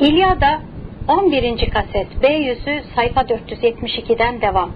İlyada 11. kaset B yüzü sayfa 472'den devam.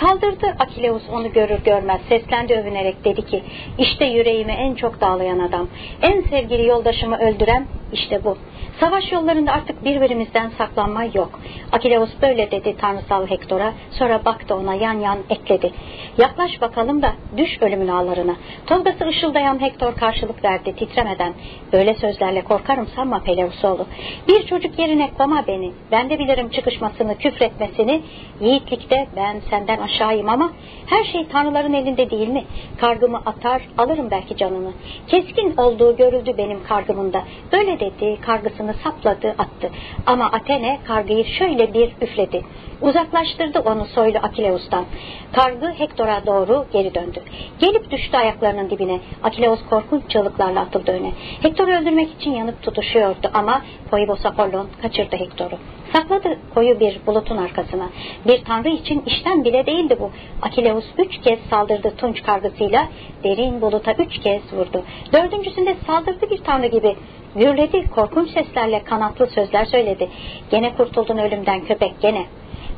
Saldırdı Akileus onu görür görmez seslendi övünerek dedi ki işte yüreğimi en çok dağlayan adam en sevgili yoldaşımı öldüren işte bu. Savaş yollarında artık birbirimizden saklanma yok. Akileus böyle dedi tanrısal Hektor'a. Sonra baktı ona yan yan ekledi. Yaklaş bakalım da düş ölümün ağlarına. Tolgası ışıldayan Hektor karşılık verdi titremeden. Böyle sözlerle korkarım sanma Peleusoğlu. Bir çocuk yerine koma beni. Ben de bilirim çıkışmasını, küfretmesini. Yiğitlikte ben senden aşağıyım ama her şey tanrıların elinde değil mi? Kargımı atar, alırım belki canını. Keskin olduğu görüldü benim kargımında. Böyle dedi, kargısını sapladı, attı. Ama Atene kargıyı şöyle bir üfledi. Uzaklaştırdı onu soylu Akileus'tan. Kargı Hektor'a doğru geri döndü. Gelip düştü ayaklarının dibine. Akileus korkunç çığlıklarla atıldı öne. Hektor'u öldürmek için yanıp tutuşuyordu ama Poibos Apollon kaçırdı Hektor'u. Sakladı koyu bir bulutun arkasına. Bir tanrı için işten bile değildi bu. Akileus üç kez saldırdı tunç kargısıyla. Derin buluta üç kez vurdu. Dördüncüsünde saldırdı bir tanrı gibi. Gürledi korkunç seslerle kanatlı sözler söyledi. Gene kurtuldun ölümden köpek gene.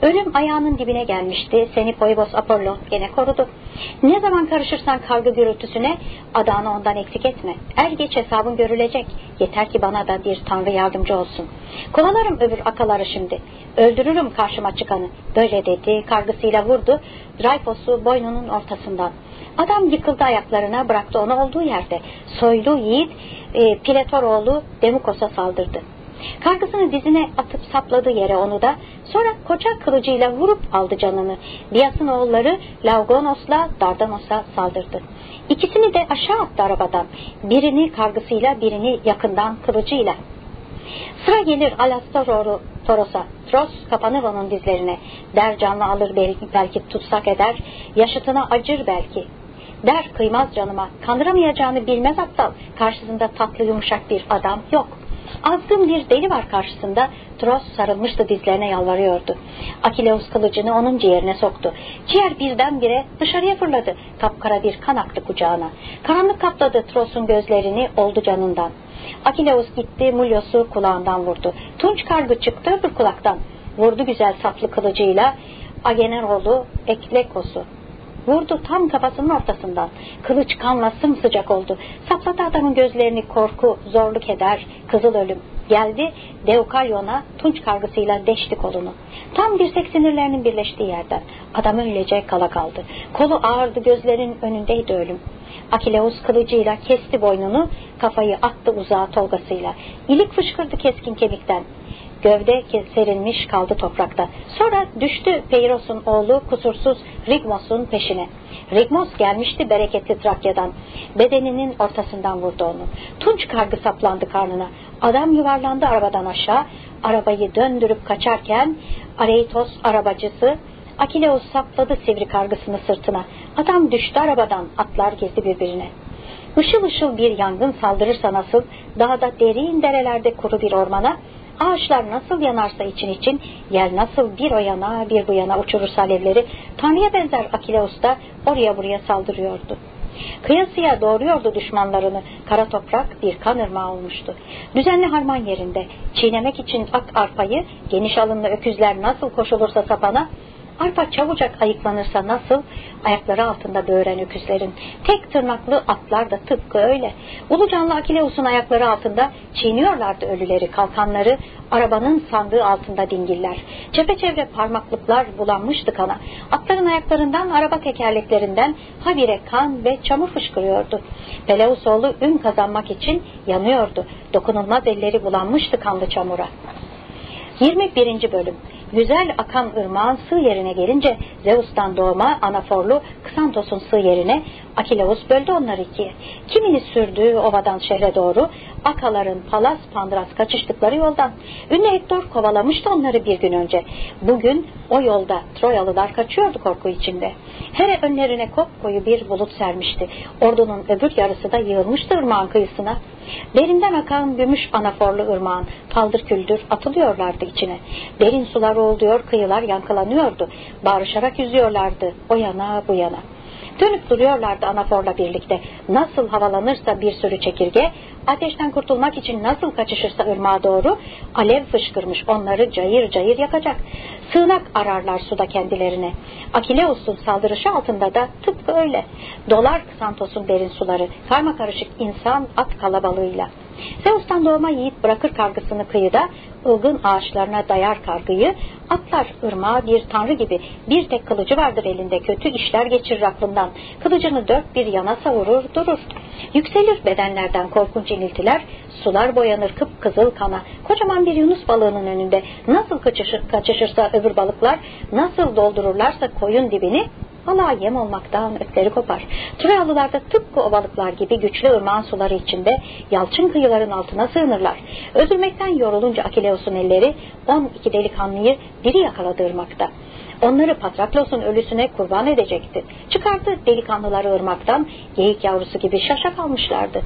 Ölüm ayağının dibine gelmişti. Seni Poibos Apollo gene korudu. Ne zaman karışırsan kavga gürültüsüne adağını ondan eksik etme. Er geç hesabın görülecek. Yeter ki bana da bir tanrı yardımcı olsun. Kovalarım öbür akaları şimdi. Öldürürüm karşıma çıkanı. Böyle dedi. Kargısıyla vurdu. Dreyfos'u boynunun ortasından. Adam yıkıldı ayaklarına bıraktı onu olduğu yerde. Soylu yiğit e, Piletoroğlu Demukos'a saldırdı. Kargısını dizine atıp sapladı yere onu da. Sonra koca kılıcıyla vurup aldı canını. Bias'ın oğulları Laugonos'la Dardanos'a saldırdı. İkisini de aşağı attı arabadan. Birini kargısıyla birini yakından kılıcıyla. Sıra gelir Alastoros'a. Tros kapanır onun dizlerine. Der canlı alır belki, belki tutsak eder. Yaşıtına acır belki. Der kıymaz canıma. Kandıramayacağını bilmez aptal. Karşısında tatlı yumuşak bir adam yok.'' Azgın bir deli var karşısında. Tros sarılmıştı dizlerine yalvarıyordu. Akileus kılıcını onun ciğerine soktu. Ciğer birdenbire dışarıya fırladı. Kapkara bir kan aktı kucağına. Karanlık kapladı Tros'un gözlerini oldu canından. Akileus gitti Mulyos'u kulağından vurdu. Tunç kargı çıktı öbür kulaktan. Vurdu güzel saplı kılıcıyla Ageneroğlu Eklekos'u. Vurdu tam kafasının ortasından. Kılıç kanla sımsıcak oldu. Sapladı adamın gözlerini korku, zorluk eder, kızıl ölüm. Geldi Deukaryon'a tunç kargısıyla deşti kolunu. Tam dirsek sinirlerinin birleştiği yerden. Adam öylece kala kaldı. Kolu ağırdı gözlerin önündeydi ölüm. Akileus kılıcıyla kesti boynunu, kafayı attı uzağa tolgasıyla. İlik fışkırdı keskin kemikten. Gövde serilmiş kaldı toprakta. Sonra düştü Peiros'un oğlu kusursuz Rigmos'un peşine. Rigmos gelmişti bereketli Trakya'dan. Bedeninin ortasından vurdu onu. Tunç kargı saplandı karnına. Adam yuvarlandı arabadan aşağı. Arabayı döndürüp kaçarken Areitos arabacısı Akileus sapladı sivri kargısını sırtına. Adam düştü arabadan, atlar gezdi birbirine. Işıl ışıl bir yangın saldırırsa nasıl, dağda derin derelerde kuru bir ormana, Ağaçlar nasıl yanarsa için için, yer nasıl bir o yana bir bu yana uçurursa alevleri, Tanrı'ya benzer Akileus da oraya buraya saldırıyordu. Kıyasıya doğruyordu düşmanlarını. Kara toprak bir kan ırmağı olmuştu. Düzenli harman yerinde çiğnemek için ak arpayı geniş alınlı öküzler nasıl koşulursa sapana Arpa çabucak ayıklanırsa nasıl ayakları altında böğren öküzlerin. Tek tırnaklı atlar da tıpkı öyle. Ulucanlı Akileus'un ayakları altında çiğniyorlardı ölüleri, kalkanları arabanın sandığı altında dingiller. Çepeçevre parmaklıklar bulanmıştı kana. Atların ayaklarından, araba tekerleklerinden habire kan ve çamur fışkırıyordu. Peleusoğlu ün kazanmak için yanıyordu. Dokunulmaz elleri bulanmıştı kanlı çamura. 21. Bölüm güzel akan ırmağın sığ yerine gelince Zeus'tan doğma anaforlu Ksantos'un sığ yerine Akileus böldü onları ikiye. Kimini sürdüğü ovadan şehre doğru, akaların palas pandras kaçıştıkları yoldan. Ünlü Hektor kovalamıştı onları bir gün önce. Bugün o yolda Troyalılar kaçıyordu korku içinde. Her önlerine kop bir bulut sermişti. Ordunun öbür yarısı da yığılmıştı ırmağın kıyısına. Derinden akan gümüş anaforlu ırmağın paldır küldür atılıyorlardı içine. Derin sular oluyor, kıyılar yankılanıyordu. Bağırışarak yüzüyorlardı o yana bu yana. Dönüp duruyorlardı anaforla birlikte. Nasıl havalanırsa bir sürü çekirge, ateşten kurtulmak için nasıl kaçışırsa ırmağa doğru, alev fışkırmış onları cayır cayır yakacak. Sığınak ararlar suda kendilerine. Akileus'un saldırışı altında da tıpkı öyle. Dolar Santos'un derin suları, karma karışık insan at kalabalığıyla. Zeus'tan doğma yiğit bırakır kargısını kıyıda, ılgın ağaçlarına dayar kargıyı, atlar ırmağa bir tanrı gibi bir tek kılıcı vardır elinde kötü işler geçirir aklından. Kılıcını dört bir yana savurur durur. Yükselir bedenlerden korkunç iniltiler, sular boyanır kıpkızıl kana. Kocaman bir yunus balığının önünde nasıl kaçışır, kaçışırsa öbür balıklar, nasıl doldururlarsa koyun dibini, balığa yem olmaktan ötleri kopar. Troyalılar da tıpkı o balıklar gibi güçlü ırmağın suları içinde yalçın kıyıların altına sığınırlar. Öldürmekten yorulunca Akileus'un elleri 12 delikanlıyı diri yakaladı ırmakta. Onları Patraklos'un ölüsüne kurban edecekti. Çıkardı delikanlıları ırmaktan, geyik yavrusu gibi şaşa kalmışlardı.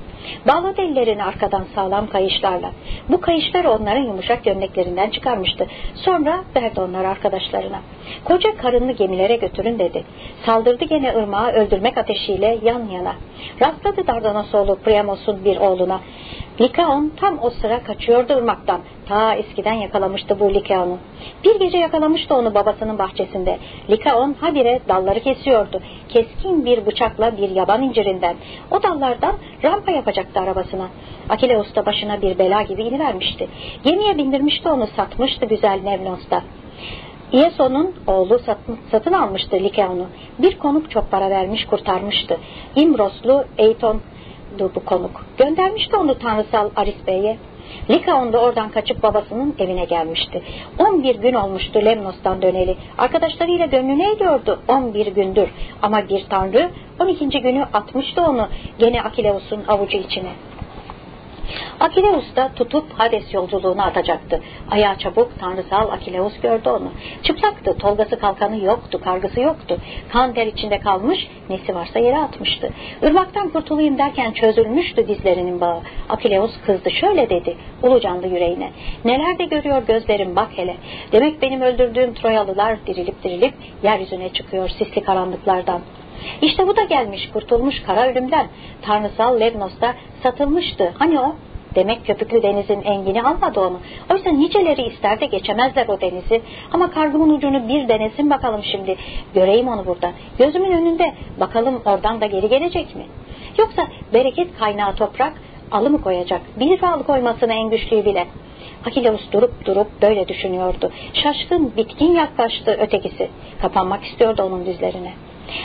Bağladı ellerini arkadan sağlam kayışlarla. Bu kayışlar onların yumuşak gömleklerinden çıkarmıştı. Sonra verdi onları arkadaşlarına. Koca karınlı gemilere götürün dedi. Saldırdı gene ırmağı öldürmek ateşiyle yan yana. Rastladı Dardanosoğlu Priamos'un bir oğluna. Likaon tam o sıra kaçıyordu ırmaktan. Ta eskiden yakalamıştı bu Likaon'u. Bir gece yakalamıştı onu babasının bahçesinde. Likaon habire dalları kesiyordu. Keskin bir bıçakla bir yaban incirinden. O dallardan rampa yapacaktı arabasına. Akileus da başına bir bela gibi inivermişti. Gemiye bindirmişti onu satmıştı güzel Nevlons'ta. İeson'un oğlu satın, satın almıştı Likaon'u. Bir konuk çok para vermiş kurtarmıştı. İmroslu Eiton bu konuk. Göndermişti onu tanrısal Aris Bey'e. Likaon da oradan kaçıp babasının evine gelmişti. 11 gün olmuştu Lemnos'tan döneli. Arkadaşlarıyla gönlünü eğliyordu 11 gündür. Ama bir tanrı 12. günü atmıştı onu gene Akileus'un avucu içine. Akileus da tutup Hades yolculuğuna atacaktı. Ayağı çabuk tanrısal Akileus gördü onu. Çıplaktı, tolgası kalkanı yoktu, kargısı yoktu. Kan ter içinde kalmış, nesi varsa yere atmıştı. Irmaktan kurtulayım derken çözülmüştü dizlerinin bağı. Akileus kızdı, şöyle dedi, ulu canlı yüreğine. Neler de görüyor gözlerim bak hele. Demek benim öldürdüğüm Troyalılar dirilip dirilip yeryüzüne çıkıyor sisli karanlıklardan. İşte bu da gelmiş kurtulmuş kara ölümden. Tanrısal Levnos'ta satılmıştı. Hani o? Demek köpüklü denizin engini almadı onu. Oysa niceleri ister de geçemezler o denizi. Ama kargımın ucunu bir denesin bakalım şimdi. Göreyim onu burada. Gözümün önünde. Bakalım oradan da geri gelecek mi? Yoksa bereket kaynağı toprak alı mı koyacak? Bir alı koymasına en güçlüyü bile. Akileus durup durup böyle düşünüyordu. Şaşkın, bitkin yaklaştı ötekisi. Kapanmak istiyordu onun dizlerine.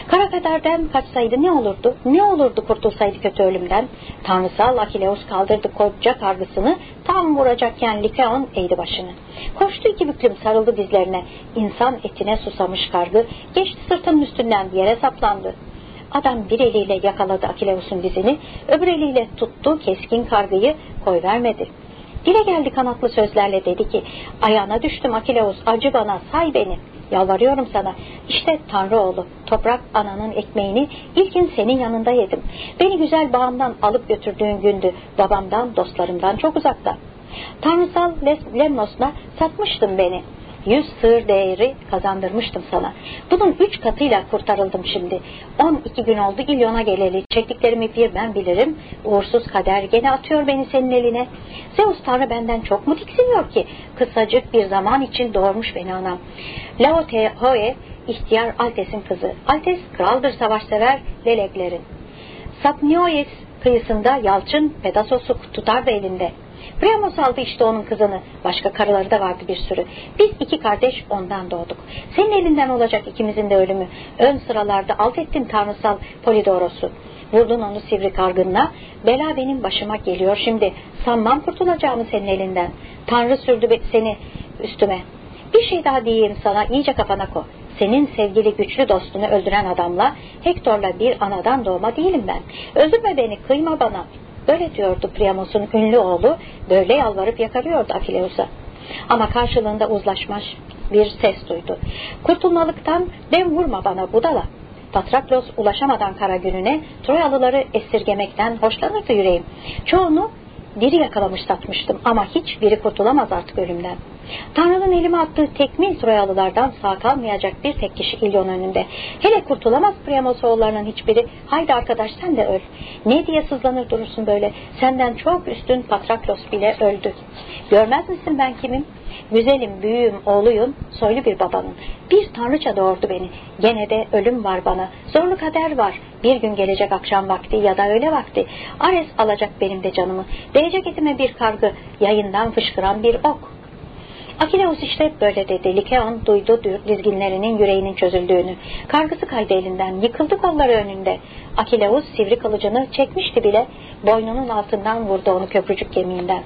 Kara kaderden kaçsaydı ne olurdu? Ne olurdu kurtulsaydı kötü ölümden? Tanrısal Akileus kaldırdı koca kargısını tam vuracakken Likeon eğdi başını. Koştu iki büklüm sarıldı dizlerine. İnsan etine susamış kargı geçti sırtının üstünden yere saplandı. Adam bir eliyle yakaladı Akileus'un dizini, öbür eliyle tuttu keskin kargıyı koy vermedi. Dile geldi kanatlı sözlerle dedi ki, ayağına düştüm Akileus, acı bana, say beni. Yalvarıyorum sana. İşte Tanrı oğlu, toprak ananın ekmeğini ilkin senin yanında yedim. Beni güzel bağımdan alıp götürdüğün gündü. Babamdan, dostlarımdan çok uzakta. Tanrısal Lemnos'la satmıştın beni. Yüz sığır değeri kazandırmıştım sana. Bunun üç katıyla kurtarıldım şimdi. On iki gün oldu İlyon'a geleli. Çektiklerimi bir ben bilirim. Uğursuz kader gene atıyor beni senin eline. Zeus Tanrı benden çok mu tiksiniyor ki? Kısacık bir zaman için doğurmuş beni anam. Laotehoe ihtiyar Altes'in kızı. Altes kraldır savaşsever Leleklerin. Sapnioes kıyısında Yalçın Pedasos'u tutardı elinde. Priamos aldı işte onun kızını. Başka karıları da vardı bir sürü. Biz iki kardeş ondan doğduk. Senin elinden olacak ikimizin de ölümü. Ön sıralarda alt ettin tanrısal Polidoros'u. Vurdun onu sivri kargınla. Bela benim başıma geliyor şimdi. Sanmam kurtulacağımı senin elinden. Tanrı sürdü seni üstüme. Bir şey daha diyeyim sana iyice kafana ko. Senin sevgili güçlü dostunu öldüren adamla Hektor'la bir anadan doğma değilim ben. Öldürme beni, kıyma bana. Böyle diyordu Priamos'un ünlü oğlu, böyle yalvarıp yakarıyordu Akileus'a. Ama karşılığında uzlaşmış bir ses duydu. Kurtulmalıktan dem vurma bana budala. Patraklos ulaşamadan kara gününe Troyalıları esirgemekten hoşlanırdı yüreğim. Çoğunu diri yakalamış satmıştım ama hiç biri kurtulamaz artık ölümden. Tanrı'nın elime attığı tekmil Troyalılardan sağ kalmayacak bir tek kişi İlyon önünde. Hele kurtulamaz Priamosoğullarının hiçbiri. Haydi arkadaş sen de öl. Ne diye sızlanır durursun böyle. Senden çok üstün Patraklos bile öldü. Görmez misin ben kimim? Güzelim, büyüğüm, oğluyum, soylu bir babanın. Bir tanrıça doğurdu beni. Gene de ölüm var bana. Zorlu kader var. Bir gün gelecek akşam vakti ya da öğle vakti. Ares alacak benim de canımı. Değecek etime bir kargı. Yayından fışkıran bir ok. Akileus işte böyle dedi. Likeon duydu dizginlerinin yüreğinin çözüldüğünü. Kargısı kaydı elinden. Yıkıldı kolları önünde. Akileus sivri kılıcını çekmişti bile. Boynunun altından vurdu onu köprücük gemiğinden.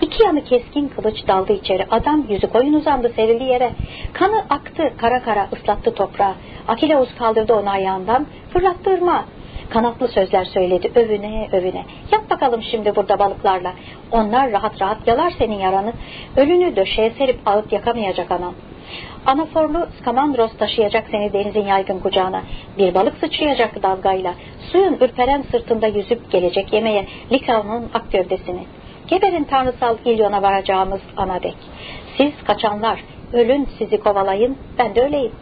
İki yanı keskin kılıç daldı içeri. Adam yüzü koyun uzandı serildi yere. Kanı aktı kara kara ıslattı toprağı. Akileus kaldırdı onu ayağından. Fırlattı ırmağa. Kanatlı sözler söyledi övüne övüne. Yap bakalım şimdi burada balıklarla. Onlar rahat rahat yalar senin yaranı. Ölünü döşeye serip ağıt yakamayacak anam. Anaforlu skamandros taşıyacak seni denizin yaygın kucağına. Bir balık sıçrayacak dalgayla. Suyun ürperen sırtında yüzüp gelecek yemeye Likaon'un ak gövdesini. Geberin tanrısal İlyon'a varacağımız ana dek. Siz kaçanlar, ölün sizi kovalayın, ben de öyleyim.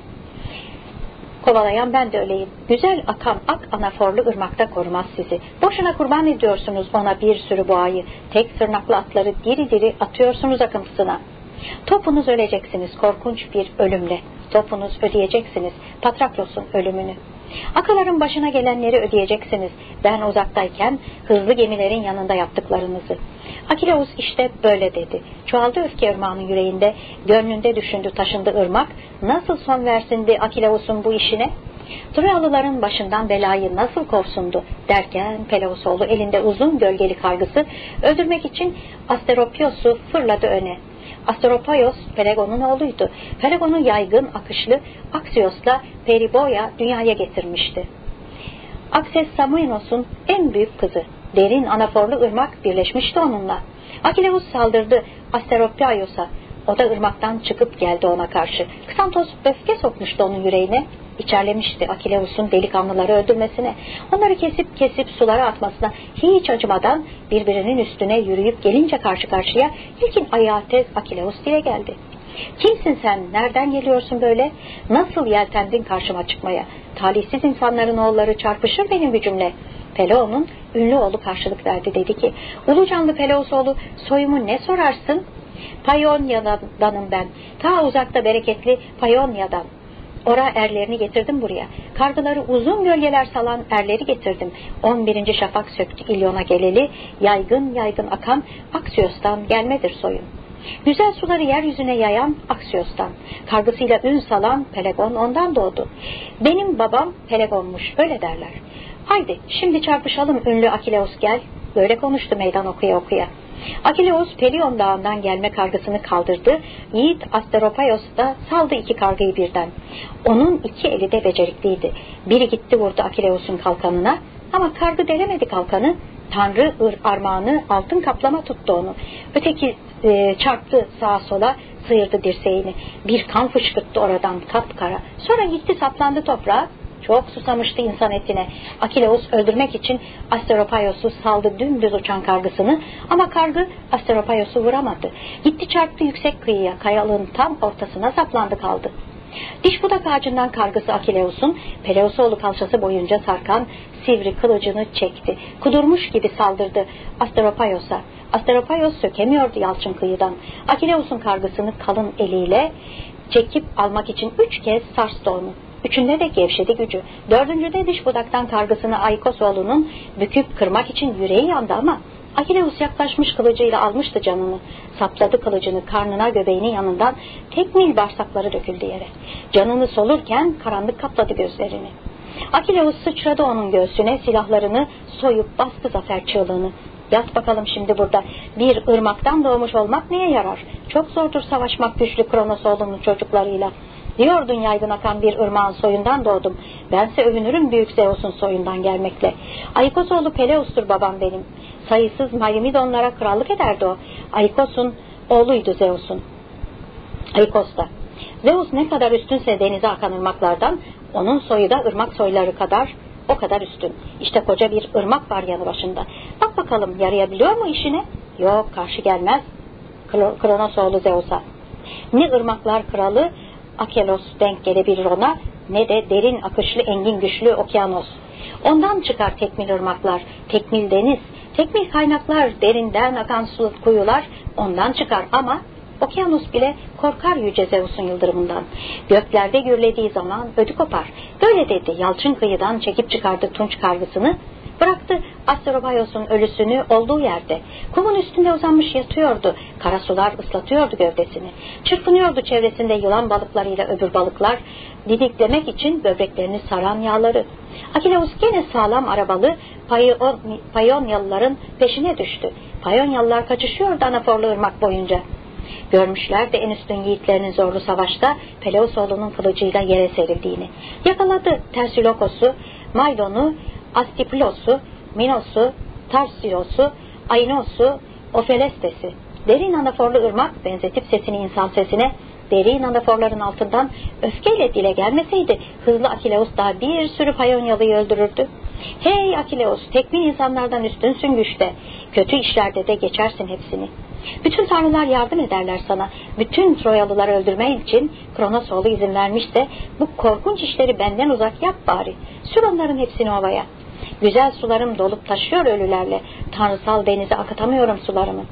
Kovalayan ben de öyleyim. Güzel akan ak anaforlu ırmakta korumaz sizi. Boşuna kurban ediyorsunuz ona bir sürü boğayı. Tek tırnaklı atları diri diri atıyorsunuz akıntısına. Topunuz öleceksiniz korkunç bir ölümle. Topunuz ödeyeceksiniz Patraklos'un ölümünü. Akaların başına gelenleri ödeyeceksiniz. Ben uzaktayken hızlı gemilerin yanında yaptıklarınızı. Akileus işte böyle dedi. Çoğaldı öfke ırmağının yüreğinde, gönlünde düşündü taşındı ırmak. Nasıl son versindi Akileus'un bu işine? Troyalıların başından belayı nasıl kovsundu derken Pelausoğlu elinde uzun gölgeli kargısı öldürmek için Asteropios'u fırladı öne. Asteropaios Pelagon'un oğluydu. Pelagon'u yaygın, akışlı Axios'la Periboya dünyaya getirmişti. Akses Samuinos'un en büyük kızı. Derin anaforlu ırmak birleşmişti onunla. Akileus saldırdı Asteropaios'a. O da ırmaktan çıkıp geldi ona karşı. Ksantos öfke sokmuştu onun yüreğine. İçerlemişti Akileus'un delikanlıları öldürmesine. Onları kesip kesip sulara atmasına hiç acımadan birbirinin üstüne yürüyüp gelince karşı karşıya ilkin ayağı tez Akileus diye geldi. Kimsin sen? Nereden geliyorsun böyle? Nasıl yeltendin karşıma çıkmaya? Talihsiz insanların oğulları çarpışır benim gücümle. Peleo'nun ünlü oğlu karşılık verdi dedi ki Ulucanlı Peleos oğlu soyumu ne sorarsın? Payonya'danım ben. Ta uzakta bereketli Payonya'dan. Ora erlerini getirdim buraya. Kargıları uzun gölgeler salan erleri getirdim. 11. şafak söktü İlyon'a geleli, yaygın yaygın akan Aksiyos'tan gelmedir soyun. Güzel suları yeryüzüne yayan Aksiyos'tan, kargısıyla ün salan Pelegon ondan doğdu. Benim babam Pelegon'muş, öyle derler. Haydi şimdi çarpışalım ünlü Akileus gel. Böyle konuştu meydan okuya okuya. Akileus Pelion dağından gelme kargısını kaldırdı. Yiğit Asteropaios da saldı iki kargıyı birden. Onun iki eli de becerikliydi. Biri gitti vurdu Akileus'un kalkanına ama kargı delemedi kalkanı. Tanrı armağanı altın kaplama tuttu onu. Öteki e, çarptı sağa sola sıyırdı dirseğini. Bir kan fışkırttı oradan kapkara. Sonra gitti saplandı toprağa çok susamıştı insan etine. Akileus öldürmek için Asteropaios'u saldı dümdüz uçan kargısını ama kargı Asteropaios'u vuramadı. Gitti çarptı yüksek kıyıya, kayalığın tam ortasına saplandı kaldı. Diş budak ağacından kargısı Akileus'un Peleusoğlu kalçası boyunca sarkan sivri kılıcını çekti. Kudurmuş gibi saldırdı Asteropaios'a. Asteropaios sökemiyordu yalçın kıyıdan. Akileus'un kargısını kalın eliyle çekip almak için üç kez sarstı onu. Üçünde de gevşedi gücü. Dördüncüde diş budaktan kargısını Aykosoğlu'nun büküp kırmak için yüreği yandı ama Akileus yaklaşmış kılıcıyla almıştı canını. Sapladı kılıcını karnına göbeğinin yanından tek mil bağırsakları döküldü yere. Canını solurken karanlık kapladı gözlerini. Akileus sıçradı onun göğsüne silahlarını soyup bastı zafer çığlığını. Yat bakalım şimdi burada. Bir ırmaktan doğmuş olmak neye yarar? Çok zordur savaşmak güçlü Kronos oğlunun çocuklarıyla. Diyordun yaygın akan bir ırmağın soyundan doğdum. Bense övünürüm büyük Zeus'un soyundan gelmekle. Aykosoğlu Peleus'tur babam benim. Sayısız Maymidonlara krallık ederdi o. Aikos'un oğluydu Zeus'un. Aikos da. Zeus ne kadar üstünse denize akan ırmaklardan, onun soyu da ırmak soyları kadar o kadar üstün. İşte koca bir ırmak var yanı başında. Bak bakalım yarayabiliyor mu işine? Yok karşı gelmez. Kronos oğlu Zeus'a. Ne ırmaklar kralı Akelos denk gelebilir ona ne de derin akışlı engin güçlü okyanos. Ondan çıkar tekmil ırmaklar, tekmil deniz, tekmil kaynaklar, derinden akan su kuyular ondan çıkar ama okyanus bile korkar yüce Zeus'un yıldırımından. Göklerde gürlediği zaman ödü kopar. Böyle dedi yalçın kıyıdan çekip çıkardı tunç kargısını, Bıraktı Astrobayos'un ölüsünü olduğu yerde. Kumun üstünde uzanmış yatıyordu. Kara sular ıslatıyordu gövdesini. Çırpınıyordu çevresinde yılan balıklarıyla öbür balıklar. Didiklemek için böbreklerini saran yağları. Akileus gene sağlam arabalı Payon, Payonyalıların peşine düştü. Payonyalılar kaçışıyordu anaforlu ırmak boyunca. Görmüşler de en üstün yiğitlerinin zorlu savaşta Peleosoğlu'nun kılıcıyla yere serildiğini. Yakaladı Tersilokos'u, Maydon'u, Astiplos'u, Minos'u, Tarsios'u, Ainos'u, Ofelestes'i. Derin anaforlu ırmak benzetip sesini insan sesine derin anaforların altından öfkeyle dile gelmeseydi hızlı Akileus daha bir sürü Payonyalı'yı öldürürdü. Hey Akileus tekmin insanlardan üstünsün güçte. Kötü işlerde de geçersin hepsini. Bütün tanrılar yardım ederler sana. Bütün Troyalıları öldürmen için Kronos oğlu izin vermişse bu korkunç işleri benden uzak yap bari. Sür onların hepsini ovaya. Güzel sularım dolup taşıyor ölülerle. Tanrısal denize akıtamıyorum sularımı.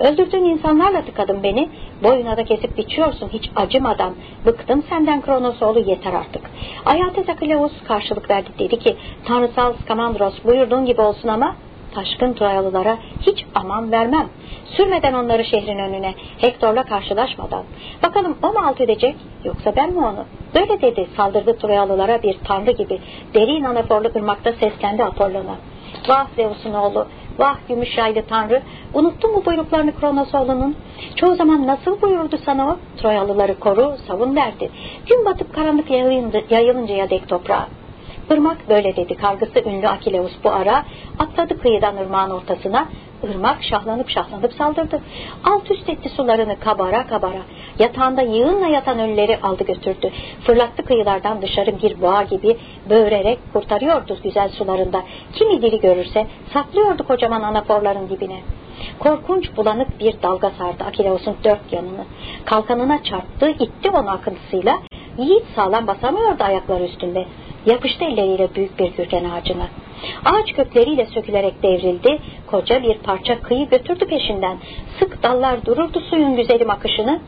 Öldürdüğün insanlarla tıkadın beni. Boyuna da kesip biçiyorsun hiç acımadan. Bıktım senden Kronosoğlu yeter artık. Ayates Akileus karşılık verdi dedi ki Tanrısal Skamandros buyurduğun gibi olsun ama taşkın Troyalılara hiç aman vermem. Sürmeden onları şehrin önüne, Hektor'la karşılaşmadan. Bakalım o mu alt edecek, yoksa ben mi onu? Böyle dedi, saldırdı Troyalılara bir tanrı gibi. Derin anaforlu ırmakta seslendi Apollon'a. Vah Zeus'un oğlu, vah gümüş yaylı tanrı, unuttun mu buyruklarını Kronos oğlunun? Çoğu zaman nasıl buyurdu sana o? Troyalıları koru, savun derdi. Gün batıp karanlık yayılıncaya dek toprağa. Irmak böyle dedi. Kargısı ünlü Akileus bu ara atladı kıyıdan ırmağın ortasına. Irmak şahlanıp şahlanıp saldırdı. Alt üst etti sularını kabara kabara. Yatağında yığınla yatan ölüleri aldı götürdü. Fırlattı kıyılardan dışarı bir boğa gibi böğürerek kurtarıyordu güzel sularında. Kimi dili görürse saplıyordu kocaman anaforların dibine. Korkunç bulanık bir dalga sardı Akileus'un dört yanını. Kalkanına çarptı, itti onu akıntısıyla. Yiğit sağlam basamıyordu ayakları üstünde. Yapıştı elleriyle büyük bir gürgen ağacına. Ağaç kökleriyle sökülerek devrildi. Koca bir parça kıyı götürdü peşinden. Sık dallar dururdu suyun güzelim akışını.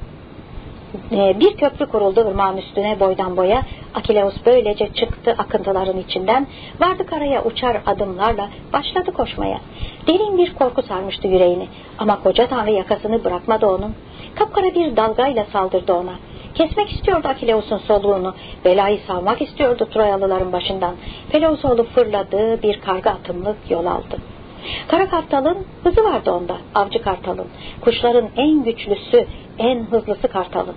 Ee, bir köprü kuruldu ırmağın üstüne boydan boya. Akileus böylece çıktı akıntıların içinden. Vardı karaya uçar adımlarla başladı koşmaya. Derin bir korku sarmıştı yüreğini. Ama koca tanrı yakasını bırakmadı onun. Kapkara bir dalgayla saldırdı ona. Kesmek istiyordu Akileus'un soluğunu. Belayı savmak istiyordu Troyalıların başından. Peleusoğlu fırladı bir karga atımlık yol aldı. Kara kartalın hızı vardı onda, avcı kartalın. Kuşların en güçlüsü, en hızlısı kartalın.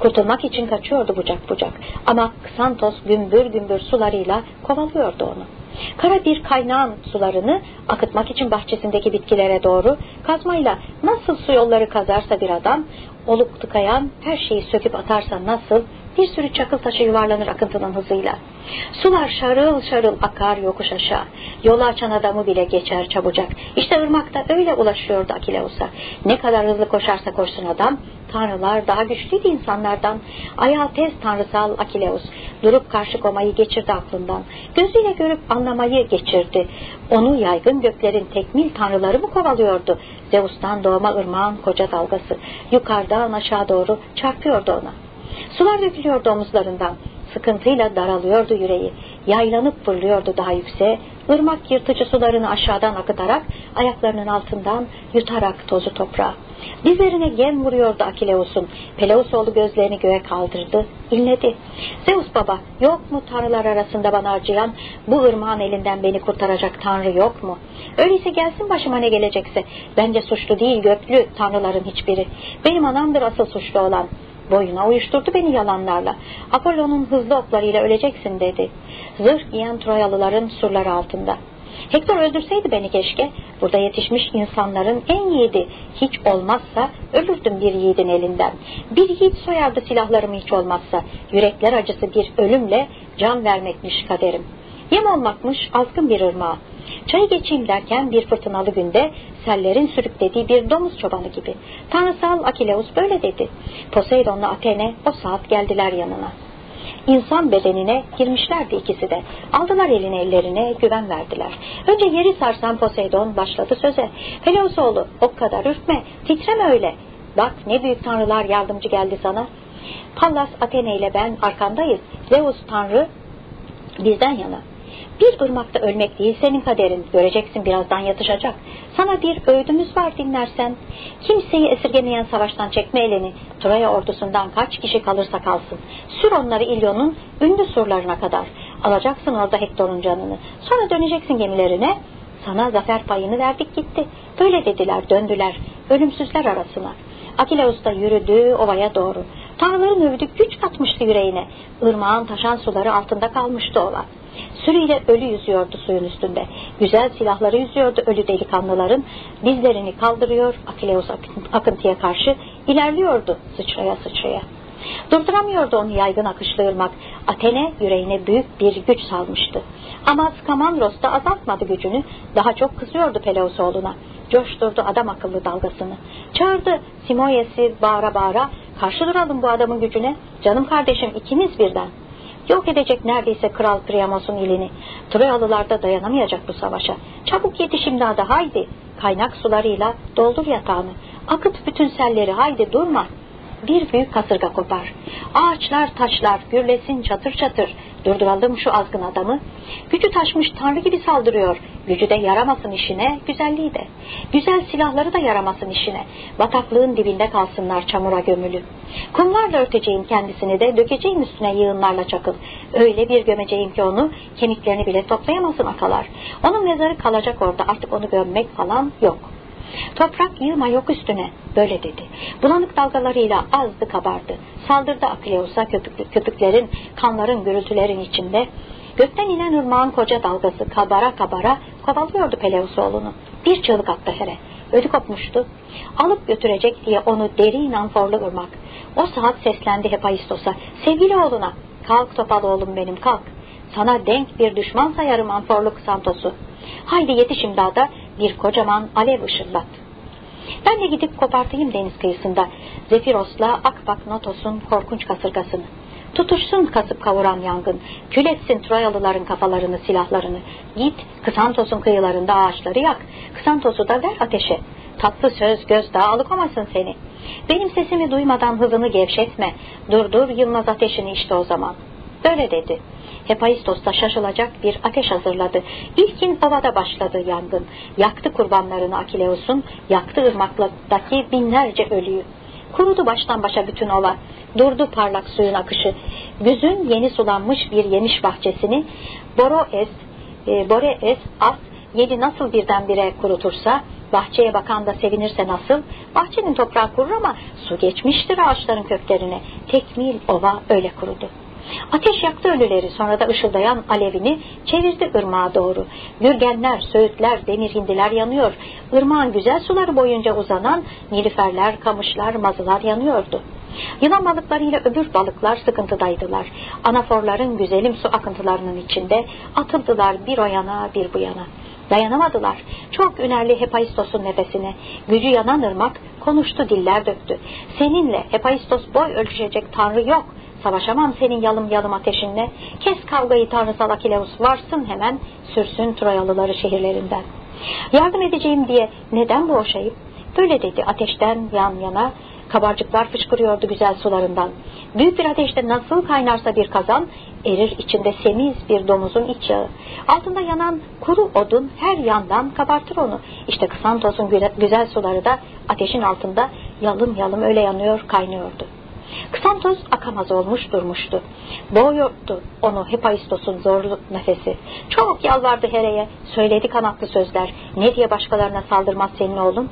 Kurtulmak için kaçıyordu bucak bucak ama Ksantos gümbür gümbür sularıyla kovalıyordu onu. Kara bir kaynağın sularını akıtmak için bahçesindeki bitkilere doğru kazmayla nasıl su yolları kazarsa bir adam, oluk tıkayan her şeyi söküp atarsa nasıl bir sürü çakıl taşı yuvarlanır akıntının hızıyla. Sular şarıl şarıl akar yokuş aşağı. Yolu açan adamı bile geçer çabucak. İşte ırmakta öyle ulaşıyordu Akileus'a. Ne kadar hızlı koşarsa koşsun adam, tanrılar daha güçlüydü insanlardan. Ayağı tez tanrısal Akileus. Durup karşı komayı geçirdi aklından. Gözüyle görüp anlamayı geçirdi. Onu yaygın göklerin tekmil tanrıları mı kovalıyordu? Zeus'tan doğma ırmağın koca dalgası. Yukarıdan aşağı doğru çarpıyordu ona. Sular dökülüyordu omuzlarından. Sıkıntıyla daralıyordu yüreği. Yaylanıp fırlıyordu daha yükseğe. Irmak yırtıcı sularını aşağıdan akıtarak, ayaklarının altından yutarak tozu toprağa. Dizlerine gem vuruyordu Akileus'un. Peleusoğlu gözlerini göğe kaldırdı, inledi. Zeus baba, yok mu tanrılar arasında bana acıyan, bu ırmağın elinden beni kurtaracak tanrı yok mu? Öyleyse gelsin başıma ne gelecekse. Bence suçlu değil göklü tanrıların hiçbiri. Benim anamdır asıl suçlu olan. Boyuna uyuşturdu beni yalanlarla. Apollon'un hızlı oklarıyla öleceksin dedi. Zırh giyen Troyalıların surları altında. Hektor öldürseydi beni keşke. Burada yetişmiş insanların en yiğidi. Hiç olmazsa ölürdüm bir yiğidin elinden. Bir yiğit soyardı silahlarımı hiç olmazsa. Yürekler acısı bir ölümle can vermekmiş kaderim. Yem olmakmış azgın bir ırmağa. Çay geçeyim derken bir fırtınalı günde sellerin sürüklediği bir domuz çobanı gibi. Tanrısal Akileus böyle dedi. Poseidon'la Athene o saat geldiler yanına. İnsan bedenine girmişlerdi ikisi de. Aldılar elini ellerine güven verdiler. Önce yeri sarsan Poseidon başladı söze. Helios oğlu o kadar ürkme titreme öyle. Bak ne büyük tanrılar yardımcı geldi sana. Pallas Athene ile ben arkandayız. Zeus tanrı bizden yana. Bir ırmakta ölmek değil senin kaderin. Göreceksin birazdan yatışacak. Sana bir öğüdümüz var dinlersen. Kimseyi esirgemeyen savaştan çekme elini. Troya ordusundan kaç kişi kalırsa kalsın. Sür onları İlyon'un ünlü surlarına kadar. Alacaksın orada Hektor'un canını. Sonra döneceksin gemilerine. Sana zafer payını verdik gitti. Böyle dediler döndüler. Ölümsüzler arasına. Akileus da yürüdü ovaya doğru. Tanrıların övdü güç katmıştı yüreğine. Irmağın taşan suları altında kalmıştı ola. Sürüyle ölü yüzüyordu suyun üstünde. Güzel silahları yüzüyordu ölü delikanlıların. Dizlerini kaldırıyor Akileus akıntıya karşı ilerliyordu sıçraya sıçraya. Durduramıyordu onu yaygın akışlı ırmak. Athene yüreğine büyük bir güç salmıştı. Ama Skamandros da azaltmadı gücünü. Daha çok kızıyordu Peleus oğluna. Coşturdu adam akıllı dalgasını. Çağırdı Simoyes'i bağıra bağıra. Karşı duralım bu adamın gücüne. Canım kardeşim ikimiz birden. Yok edecek neredeyse Kral Priamos'un ilini. Troyalılar da dayanamayacak bu savaşa. Çabuk yetiş imdada haydi. Kaynak sularıyla doldur yatağını. Akıt bütün selleri haydi durma bir büyük kasırga kopar. Ağaçlar taşlar gürlesin çatır çatır. Durduralım şu azgın adamı. Gücü taşmış tanrı gibi saldırıyor. Gücü de yaramasın işine, güzelliği de. Güzel silahları da yaramasın işine. Bataklığın dibinde kalsınlar çamura gömülü. Kumlarla örteceğim kendisini de dökeceğim üstüne yığınlarla çakıl. Öyle bir gömeceğim ki onu kemiklerini bile toplayamasın akalar. Onun mezarı kalacak orada artık onu gömmek falan yok.'' Toprak yığma yok üstüne böyle dedi. Bulanık dalgalarıyla azdı kabardı. Saldırdı Akileus'a köpük, köpüklerin, kanların, gürültülerin içinde. Gökten inen ırmağın koca dalgası kabara kabara kovalıyordu Peleus oğlunu. Bir çığlık attı here. Ödü kopmuştu. Alıp götürecek diye onu derin anforlu ırmak. O saat seslendi Hephaistos'a. Sevgili oğluna kalk topal oğlum benim kalk. Sana denk bir düşman sayarım anforluk Santos'u. Haydi yetiş imdada bir kocaman alev ışıldat. Ben de gidip kopartayım deniz kıyısında Zefiros'la Akbak Notos'un korkunç kasırgasını. Tutuşsun kasıp kavuran yangın, kül etsin Troyalıların kafalarını, silahlarını. Git Kısantos'un kıyılarında ağaçları yak, Kısantos'u da ver ateşe. Tatlı söz göz daha alıkomasın seni. Benim sesimi duymadan hızını gevşetme, durdur yılmaz ateşini işte o zaman. Böyle dedi. Hephaistos da şaşılacak bir ateş hazırladı. İlkin ovada başladı yangın. Yaktı kurbanlarını Akileus'un, yaktı ırmaklardaki binlerce ölüyü. Kurudu baştan başa bütün ova. Durdu parlak suyun akışı. Güzün yeni sulanmış bir yemiş bahçesini Boroes, e, Borees at yedi nasıl birdenbire kurutursa bahçeye bakan da sevinirse nasıl bahçenin toprağı kurur ama su geçmiştir ağaçların köklerine. Tekmil ova öyle kurudu. Ateş yaktı ölüleri sonra da ışıldayan alevini çevirdi ırmağa doğru. Gürgenler, söğütler, demir hindiler yanıyor. Irmağın güzel suları boyunca uzanan nilüferler, kamışlar, mazılar yanıyordu. Yılan balıklarıyla öbür balıklar sıkıntıdaydılar. Anaforların güzelim su akıntılarının içinde atıldılar bir o yana bir bu yana. Dayanamadılar. Çok ünerli Hephaistos'un nefesine. Gücü yanan ırmak konuştu diller döktü. Seninle Hephaistos boy ölçecek tanrı yok. Savaşamam senin yalım yalım ateşinle. Kes kavgayı tanrısal Akileus varsın hemen sürsün Troyalıları şehirlerinden. Yardım edeceğim diye neden boğuşayım? Böyle dedi ateşten yan yana kabarcıklar fışkırıyordu güzel sularından. Büyük bir ateşte nasıl kaynarsa bir kazan erir içinde semiz bir domuzun iç yağı. Altında yanan kuru odun her yandan kabartır onu. İşte Kısantos'un güzel suları da ateşin altında yalım yalım öyle yanıyor kaynıyordu. Ksantos akamaz olmuş durmuştu. Boğuyordu onu Hephaistos'un zorlu nefesi. Çok yalvardı Here'ye, söyledi kanatlı sözler. Ne diye başkalarına saldırmaz senin oğlun?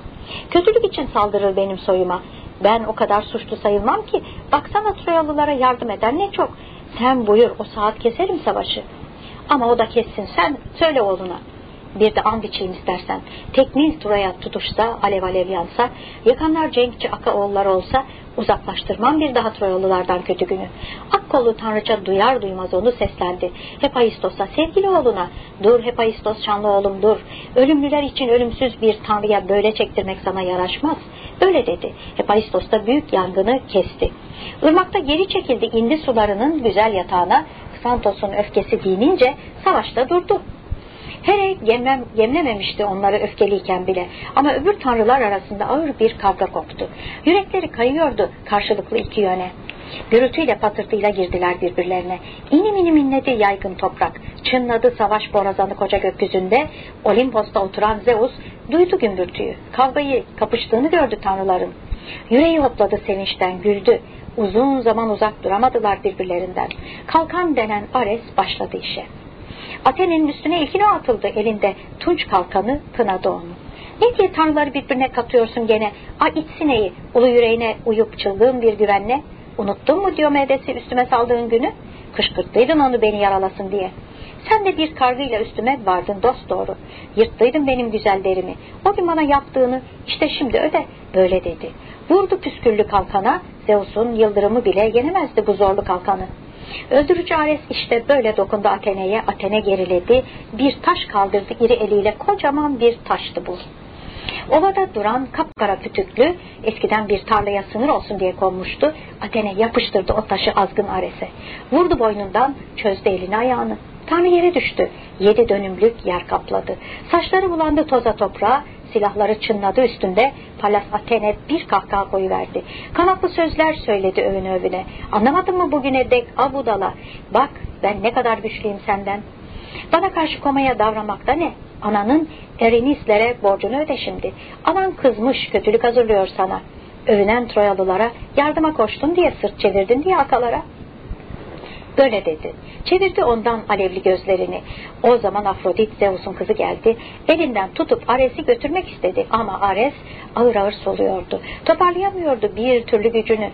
Kötülük için saldırır benim soyuma. Ben o kadar suçlu sayılmam ki. Baksana Troyalılara yardım eden ne çok. Sen buyur o saat keserim savaşı. Ama o da kessin sen söyle oğluna. Bir de and içeyim istersen. Tekmil Tura'ya tutuşsa, alev alev yansa, yakanlar Cenkçi Akaoğulları olsa, uzaklaştırmam bir daha Troyalılardan kötü günü. Akkollu tanrıça duyar duymaz onu seslendi. Hephaistos'a sevgili oğluna, dur Hephaistos şanlı oğlum dur. Ölümlüler için ölümsüz bir tanrıya böyle çektirmek sana yaraşmaz. Öyle dedi. Hephaistos da büyük yangını kesti. Irmakta geri çekildi indi sularının güzel yatağına. Santos'un öfkesi dinince savaşta durdu. Here yemlem, yemlememişti onları öfkeliyken bile ama öbür tanrılar arasında ağır bir kavga koptu. Yürekleri kayıyordu karşılıklı iki yöne. Gürültüyle patırtıyla girdiler birbirlerine. İnim inim inledi yaygın toprak. Çınladı savaş borazanı koca gökyüzünde. Olimpos'ta oturan Zeus duydu gümbürtüyü. Kavgayı kapıştığını gördü tanrıların. Yüreği hopladı sevinçten güldü. Uzun zaman uzak duramadılar birbirlerinden. Kalkan denen Ares başladı işe. Atene'nin üstüne ilkine atıldı elinde tunç kalkanı kınadı onu. Ne diye tanrıları birbirine katıyorsun gene? A içsineyi ulu yüreğine uyup çılgın bir güvenle. Unuttun mu Diomedes'i üstüme saldığın günü? Kışkırttıydın onu beni yaralasın diye. Sen de bir kargıyla üstüme vardın dost doğru. Yırttıydın benim güzel derimi. O gün bana yaptığını işte şimdi öde. Böyle dedi. Vurdu püsküllü kalkana. Zeus'un yıldırımı bile yenemezdi bu zorlu kalkanı. Öldürücü Ares işte böyle dokundu Atene'ye. Atene geriledi. Bir taş kaldırdı iri eliyle. Kocaman bir taştı bu. Ovada duran kapkara pütüklü eskiden bir tarlaya sınır olsun diye konmuştu. Atene yapıştırdı o taşı azgın Ares'e. Vurdu boynundan çözdü elini ayağını. Tanrı yere düştü. Yedi dönümlük yer kapladı. Saçları bulandı toza toprağa. Silahları çınladı üstünde. Palas Athene bir kahkaha koyuverdi. Kanatlı sözler söyledi övüne övüne. Anlamadın mı bugüne dek abudala? Bak ben ne kadar güçlüyüm senden. Bana karşı komaya davranmakta ne? Ananın Erinislere borcunu öde şimdi. Anan kızmış, kötülük hazırlıyor sana. Övünen Troyalılara yardıma koştun diye sırt çevirdin diye akalara. Böyle dedi. Çevirdi ondan alevli gözlerini. O zaman Afrodit Zeus'un kızı geldi. Elinden tutup Ares'i götürmek istedi ama Ares ağır ağır soluyordu. Toparlayamıyordu bir türlü gücünü.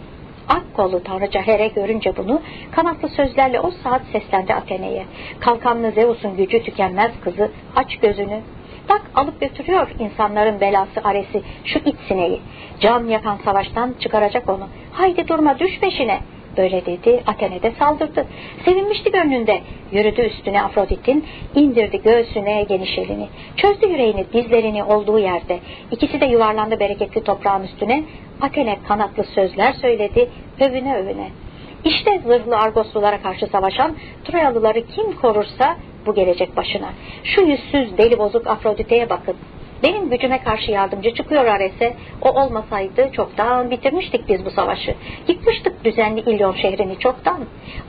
Ak kollu tanrıca Here görünce bunu kanatlı sözlerle o saat seslendi Atene'ye. Kalkanlı Zeus'un gücü tükenmez kızı aç gözünü. Bak alıp götürüyor insanların belası Ares'i şu it sineği. Can yakan savaştan çıkaracak onu. Haydi durma düş peşine.'' Böyle dedi, Athene de saldırdı. Sevinmişti gönlünde. Yürüdü üstüne Afrodit'in, indirdi göğsüne geniş elini. Çözdü yüreğini, dizlerini olduğu yerde. İkisi de yuvarlandı bereketli toprağın üstüne. Athene kanatlı sözler söyledi, övüne övüne. İşte zırhlı Argoslulara karşı savaşan Troyalıları kim korursa bu gelecek başına. Şu yüzsüz deli bozuk Afrodite'ye bakın. Benim gücüme karşı yardımcı çıkıyor Ares'e. O olmasaydı çoktan bitirmiştik biz bu savaşı. Yıkmıştık düzenli İlyon şehrini çoktan.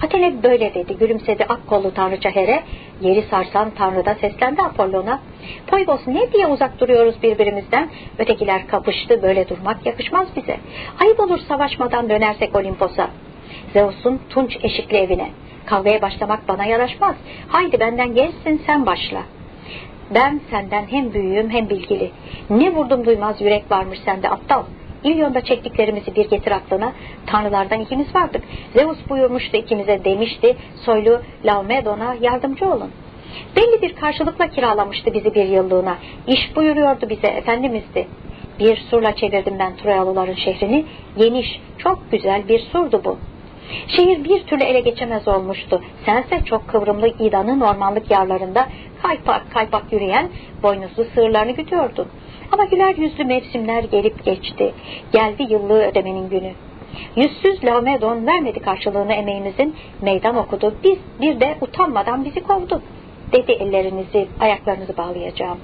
Athene böyle dedi. Gülümsedi ak kollu tanrıça Here. Yeri sarsan tanrı da seslendi Apollon'a. Poybos ne diye uzak duruyoruz birbirimizden? Ötekiler kapıştı. Böyle durmak yakışmaz bize. Ayıp olur savaşmadan dönersek Olimpos'a. Zeus'un tunç eşikli evine. Kavgaya başlamak bana yaraşmaz. Haydi benden gençsin sen başla.'' Ben senden hem büyüğüm hem bilgili. Ne vurdum duymaz yürek varmış sende aptal. İlyon'da çektiklerimizi bir getir aklına. Tanrılardan ikimiz vardık. Zeus buyurmuştu ikimize demişti. Soylu Laomedon'a yardımcı olun. Belli bir karşılıkla kiralamıştı bizi bir yıllığına. İş buyuruyordu bize efendimizdi. Bir surla çevirdim ben Troyalıların şehrini. Geniş, çok güzel bir surdu bu. Şehir bir türlü ele geçemez olmuştu. Sense çok kıvrımlı İda'nın ormanlık yerlerinde kaypak kaypak yürüyen boynuzlu sığırlarını gütüyordun. Ama güler yüzlü mevsimler gelip geçti. Geldi yıllığı ödemenin günü. Yüzsüz Laomedon vermedi karşılığını emeğimizin, meydan okudu. Biz bir de utanmadan bizi kovdu. Dedi ellerinizi, ayaklarınızı bağlayacağım.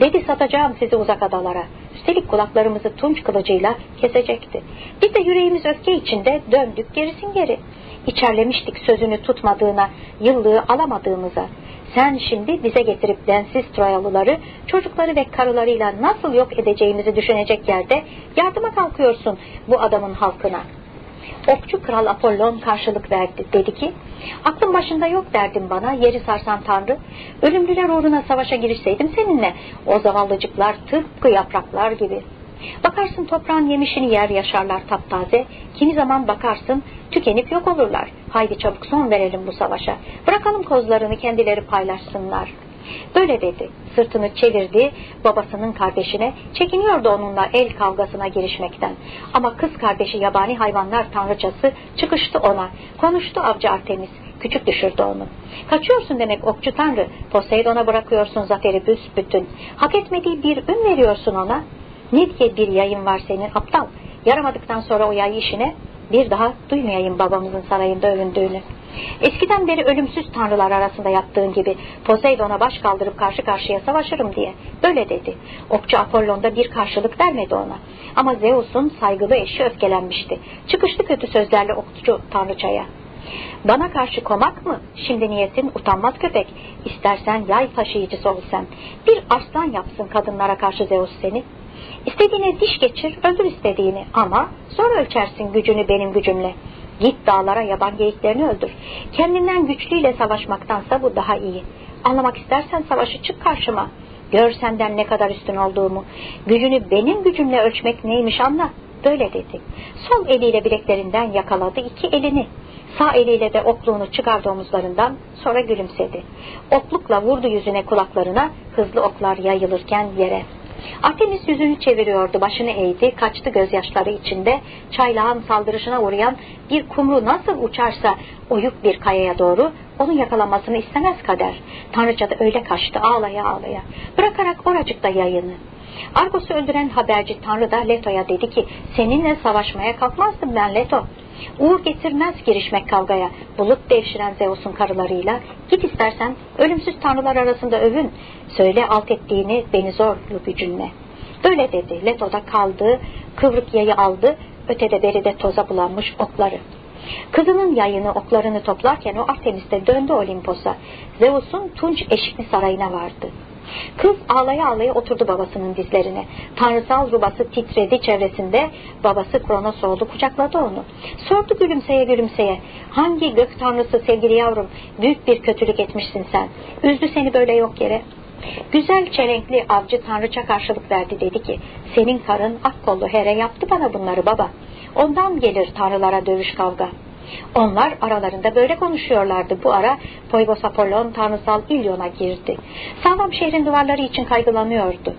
Dedi satacağım sizi uzak adalara. Üstelik kulaklarımızı tunç kılıcıyla kesecekti. Biz de yüreğimiz öfke içinde döndük gerisin geri. İçerlemiştik sözünü tutmadığına, yıllığı alamadığımıza. Sen şimdi bize getirip densiz Troyalıları, çocukları ve karılarıyla nasıl yok edeceğimizi düşünecek yerde yardıma kalkıyorsun bu adamın halkına.'' Okçu kral Apollon karşılık verdi. Dedi ki, aklım başında yok derdim bana, yeri sarsan tanrı. Ölümlüler uğruna savaşa girişseydim seninle. O zavallıcıklar tıpkı yapraklar gibi. Bakarsın toprağın yemişini yer yaşarlar taptaze. Kimi zaman bakarsın tükenip yok olurlar. Haydi çabuk son verelim bu savaşa. Bırakalım kozlarını kendileri paylaşsınlar. Böyle dedi. Sırtını çevirdi babasının kardeşine. Çekiniyordu onunla el kavgasına girişmekten. Ama kız kardeşi yabani hayvanlar tanrıçası çıkıştı ona. Konuştu avcı Artemis. Küçük düşürdü onu. Kaçıyorsun demek okçu tanrı. Poseidon'a bırakıyorsun zaferi büsbütün. Hak etmediği bir ün veriyorsun ona. Ne diye bir yayın var senin aptal. Yaramadıktan sonra o yay işine bir daha duymayayım babamızın sarayında övündüğünü. Eskiden beri ölümsüz tanrılar arasında yaptığın gibi Poseidon'a baş kaldırıp karşı karşıya savaşırım diye. Böyle dedi. Okçu Apollon'da bir karşılık vermedi ona. Ama Zeus'un saygılı eşi öfkelenmişti. Çıkıştı kötü sözlerle okçu tanrıçaya. Bana karşı komak mı? Şimdi niyetin utanmaz köpek. İstersen yay taşıyıcısı ol sen. Bir arslan yapsın kadınlara karşı Zeus seni. İstediğine diş geçir, öldür istediğini ama sonra ölçersin gücünü benim gücümle. Git dağlara yaban geyiklerini öldür. Kendinden güçlüyle savaşmaktansa bu daha iyi. Anlamak istersen savaşı çık karşıma. Gör senden ne kadar üstün olduğumu. Gücünü benim gücümle ölçmek neymiş anla. Böyle dedi. Sol eliyle bileklerinden yakaladı iki elini. Sağ eliyle de okluğunu çıkardı omuzlarından sonra gülümsedi. Oklukla vurdu yüzüne kulaklarına hızlı oklar yayılırken yere. Artemis yüzünü çeviriyordu, başını eğdi, kaçtı gözyaşları içinde. Çaylağın saldırışına uğrayan bir kumru nasıl uçarsa oyuk bir kayaya doğru onun yakalamasını istemez kader. Tanrıça da öyle kaçtı ağlaya ağlaya. Bırakarak oracıkta yayını. Argos'u öldüren haberci Tanrı da Leto'ya dedi ki seninle savaşmaya kalkmazdım ben Leto. Uğur getirmez girişmek kavgaya. Bulut devşiren Zeus'un karılarıyla. Git istersen ölümsüz tanrılar arasında övün. Söyle alt ettiğini beni zorlu gücünle. Böyle dedi. Leto'da kaldı. Kıvrık yayı aldı. Ötede beride toza bulanmış okları. Kızının yayını oklarını toplarken o Artemis'te döndü Olimpos'a. Zeus'un tunç eşikli sarayına vardı. Kız ağlaya ağlaya oturdu babasının dizlerine. Tanrısal rubası titredi çevresinde. Babası Kronos oldu kucakladı onu. Sordu gülümseye gülümseye. Hangi gök tanrısı sevgili yavrum büyük bir kötülük etmişsin sen. Üzdü seni böyle yok yere. Güzel çelenkli avcı tanrıça karşılık verdi dedi ki senin karın ak kollu Here yaptı bana bunları baba. Ondan gelir tanrılara dövüş kavga. Onlar aralarında böyle konuşuyorlardı. Bu ara Poybos Apollon tanrısal İlyon'a girdi. Sağlam şehrin duvarları için kaygılanıyordu.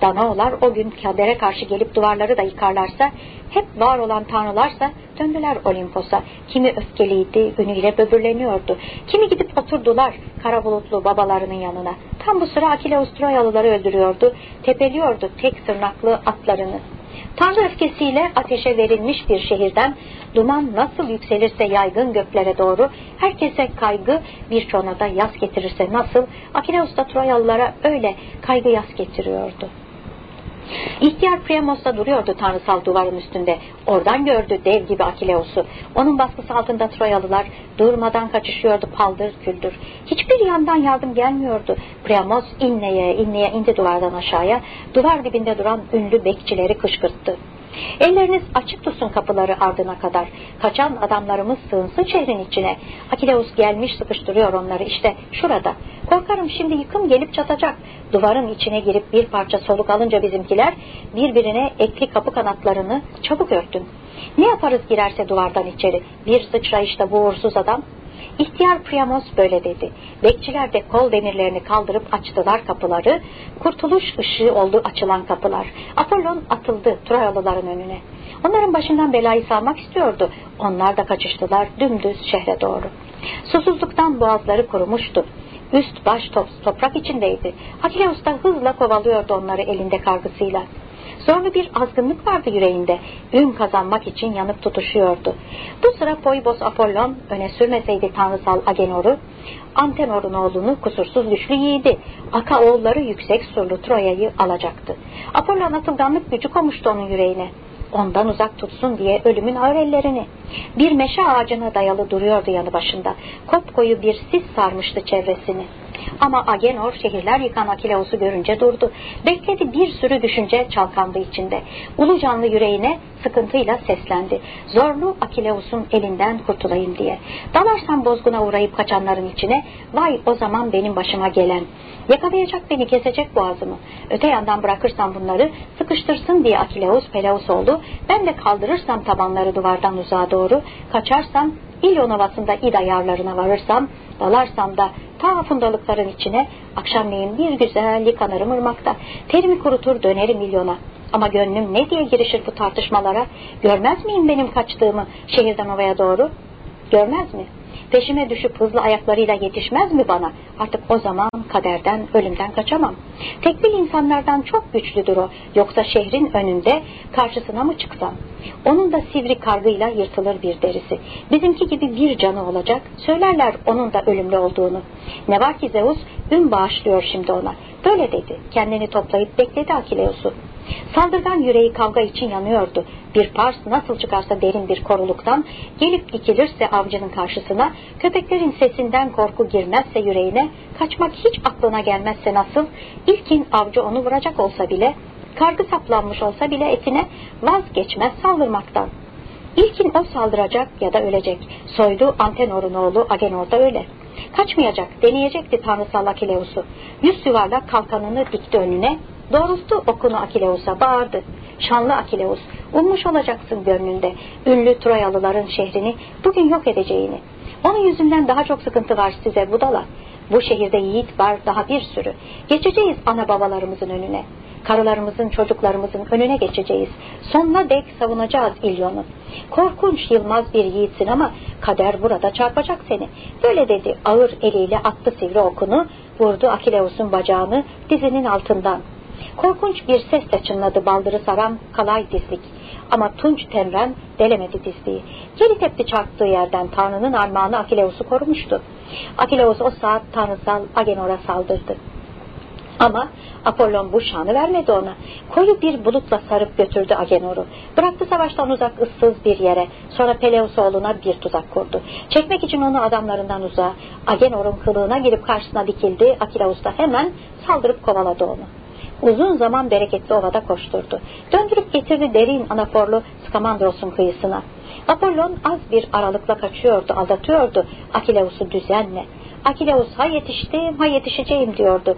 Danaolar o gün kadere karşı gelip duvarları da yıkarlarsa, hep var olan tanrılarsa döndüler Olimpos'a. Kimi öfkeliydi, ünüyle böbürleniyordu. Kimi gidip oturdular kara bulutlu babalarının yanına. Tam bu sıra Akileus Troyalıları öldürüyordu, tepeliyordu tek tırnaklı atlarını. Tanrı öfkesiyle ateşe verilmiş bir şehirden duman nasıl yükselirse yaygın göklere doğru herkese kaygı birçoğuna da yaz getirirse nasıl Akileus da Troyalılara öyle kaygı yaz getiriyordu. İhtiyar Priamos da duruyordu tanrısal duvarın üstünde. Oradan gördü dev gibi Akileus'u. Onun baskısı altında Troyalılar durmadan kaçışıyordu paldır küldür. Hiçbir yandan yardım gelmiyordu. Priamos inleye inleye indi duvardan aşağıya. Duvar dibinde duran ünlü bekçileri kışkırttı. Elleriniz açık tutsun kapıları ardına kadar. Kaçan adamlarımız sığınsın şehrin içine. Akileus gelmiş sıkıştırıyor onları işte şurada. Korkarım şimdi yıkım gelip çatacak. Duvarın içine girip bir parça soluk alınca bizimkiler birbirine ekli kapı kanatlarını çabuk örtün. Ne yaparız girerse duvardan içeri? Bir sıçrayışta bu uğursuz adam İhtiyar Priamos böyle dedi. Bekçiler de kol demirlerini kaldırıp açtılar kapıları. Kurtuluş ışığı oldu açılan kapılar. Apollon atıldı Troyalıların önüne. Onların başından belayı salmak istiyordu. Onlar da kaçıştılar dümdüz şehre doğru. Susuzluktan boğazları kurumuştu. Üst baş top, toprak içindeydi. Akileus da hızla kovalıyordu onları elinde kargısıyla. Zorlu bir azgınlık vardı yüreğinde. Ün kazanmak için yanıp tutuşuyordu. Bu sıra Poybos Apollon öne sürmeseydi tanrısal Agenor'u, Antenor'un oğlunu kusursuz güçlü yiğidi. Aka oğulları yüksek surlu Troya'yı alacaktı. Apollon atılganlık gücü komuştu onun yüreğine ondan uzak tutsun diye ölümün ağır ellerini. Bir meşe ağacına dayalı duruyordu yanı başında. Kopkoyu bir sis sarmıştı çevresini. Ama Agenor şehirler yıkan Akileus'u görünce durdu. Bekledi bir sürü düşünce çalkandı içinde. Ulu canlı yüreğine sıkıntıyla seslendi. Zorlu Akileus'un elinden kurtulayım diye. Dalarsam bozguna uğrayıp kaçanların içine vay o zaman benim başıma gelen. Yakalayacak beni kesecek boğazımı. Öte yandan bırakırsam bunları sıkıştırsın diye Akileus Peleus oldu. Ben de kaldırırsam tabanları duvardan uzağa doğru kaçarsam İlyon Ovası'nda İda yarlarına varırsam, dalarsam da ta fundalıkların içine akşamleyin bir güzel yıkanırım ırmakta. Terimi kurutur dönerim İlyon'a. Ama gönlüm ne diye girişir bu tartışmalara? Görmez miyim benim kaçtığımı şehirden ovaya doğru? Görmez mi? Peşime düşüp hızlı ayaklarıyla yetişmez mi bana? Artık o zaman kaderden, ölümden kaçamam. Tekbil insanlardan çok güçlüdür o. Yoksa şehrin önünde karşısına mı çıksam? Onun da sivri kargıyla yırtılır bir derisi. Bizimki gibi bir canı olacak. Söylerler onun da ölümlü olduğunu. Ne var ki Zeus ün bağışlıyor şimdi ona. Böyle dedi. Kendini toplayıp bekledi Akileus'u. Saldırgan yüreği kavga için yanıyordu. Bir pars nasıl çıkarsa derin bir koruluktan, gelip dikilirse avcının karşısına, köpeklerin sesinden korku girmezse yüreğine, kaçmak hiç aklına gelmezse nasıl, ilkin avcı onu vuracak olsa bile, kargı saplanmış olsa bile etine vazgeçmez saldırmaktan. İlkin o saldıracak ya da ölecek. Soydu Antenor'un oğlu Agenor da öyle. Kaçmayacak, deneyecekti tanrısal Akileus'u. Yüz yuvarlak kalkanını dikti önüne, Doğrulttu okunu Akileus'a bağırdı. Şanlı Akileus, ummuş olacaksın gönlünde ünlü Troyalıların şehrini bugün yok edeceğini. Onun yüzünden daha çok sıkıntı var size budala. Bu şehirde yiğit var daha bir sürü. Geçeceğiz ana babalarımızın önüne. Karılarımızın, çocuklarımızın önüne geçeceğiz. Sonuna dek savunacağız İlyon'u. Korkunç yılmaz bir yiğitsin ama kader burada çarpacak seni. Böyle dedi ağır eliyle attı sivri okunu, vurdu Akileus'un bacağını dizinin altından. Korkunç bir sesle çınladı baldırı saran kalay dizlik. Ama Tunç Temren delemedi dizliği. Geri tepti çarptığı yerden Tanrı'nın armağanı Akileus'u korumuştu. Akileus o saat tanrısal Agenor'a saldırdı. Ama Apollon bu şanı vermedi ona. Koyu bir bulutla sarıp götürdü Agenor'u. Bıraktı savaştan uzak ıssız bir yere. Sonra Peleus oğluna bir tuzak kurdu. Çekmek için onu adamlarından uzağa. Agenor'un kılığına girip karşısına dikildi. Akileus da hemen saldırıp kovaladı onu. Uzun zaman bereketli ovada koşturdu. Döndürüp getirdi derin anaforlu Skamandros'un kıyısına. Apollon az bir aralıkla kaçıyordu, aldatıyordu Akileus'u düzenle. Akileus ha yetiştim ha yetişeceğim diyordu.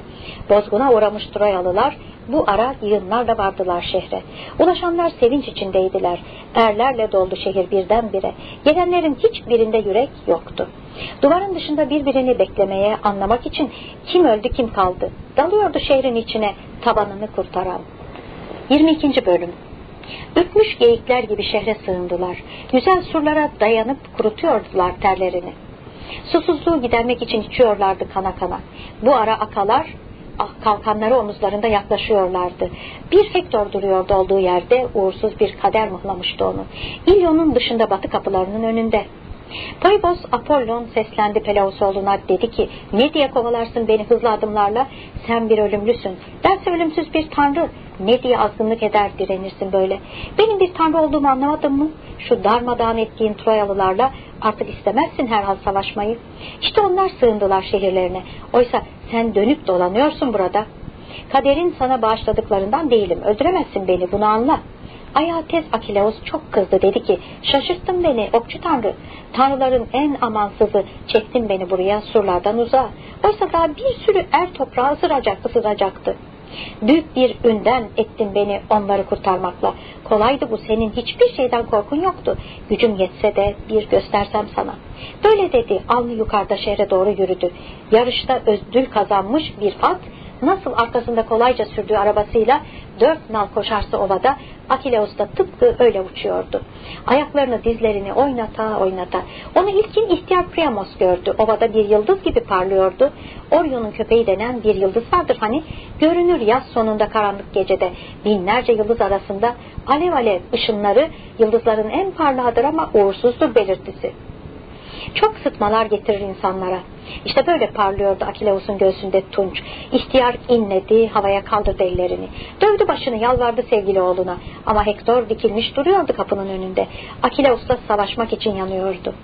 Bozguna uğramış Troyalılar bu ara yığınlarla vardılar şehre. Ulaşanlar sevinç içindeydiler. Erlerle doldu şehir birdenbire. Gelenlerin hiçbirinde yürek yoktu. Duvarın dışında birbirini beklemeye, anlamak için kim öldü kim kaldı. Dalıyordu şehrin içine tabanını kurtaran. 22. Bölüm Ürkmüş geyikler gibi şehre sığındılar. Güzel surlara dayanıp kurutuyordular terlerini. Susuzluğu gidermek için içiyorlardı kana kana. Bu ara akalar ah, kalkanları omuzlarında yaklaşıyorlardı. Bir Hektor duruyordu olduğu yerde uğursuz bir kader mıhlamıştı onu. İlyon'un dışında batı kapılarının önünde. Poybos Apollon seslendi Pelausoğlu'na dedi ki ne diye kovalarsın beni hızlı adımlarla? Sen bir ölümlüsün. Derse ölümsüz bir tanrı. Ne diye azgınlık eder direnirsin böyle? Benim bir tanrı olduğumu anlamadın mı? Şu darmadağın ettiğin Troyalılarla artık istemezsin herhal savaşmayı. İşte onlar sığındılar şehirlerine. Oysa sen dönüp dolanıyorsun burada. Kaderin sana bağışladıklarından değilim. Öldüremezsin beni. Bunu anla Ayağı tez Akileus çok kızdı dedi ki şaşırttın beni okçu tanrı. Tanrıların en amansızı. Çektin beni buraya surlardan uzağa. Oysa daha bir sürü er toprağı ısıracak ısıracaktı büyük bir ünden ettin beni onları kurtarmakla. Kolaydı bu senin hiçbir şeyden korkun yoktu. Gücüm yetse de bir göstersem sana. Böyle dedi alnı yukarıda şehre doğru yürüdü. Yarışta ödül kazanmış bir at nasıl arkasında kolayca sürdüğü arabasıyla dört nal koşarsa ovada Akileus da tıpkı öyle uçuyordu. Ayaklarını dizlerini oynata oynata. Onu ilkin ihtiyar Priamos gördü. Ovada bir yıldız gibi parlıyordu. Orion'un köpeği denen bir yıldız vardır hani. Görünür yaz sonunda karanlık gecede binlerce yıldız arasında alev alev ışınları yıldızların en parlağıdır ama uğursuzdur belirtisi. Çok sıtmalar getirir insanlara. İşte böyle parlıyordu Akileus'un göğsünde tunç. İhtiyar inledi, havaya kaldırdı ellerini. Dövdü başını, yalvardı sevgili oğluna. Ama Hektor dikilmiş duruyordu kapının önünde. Akileus'la savaşmak için yanıyordu.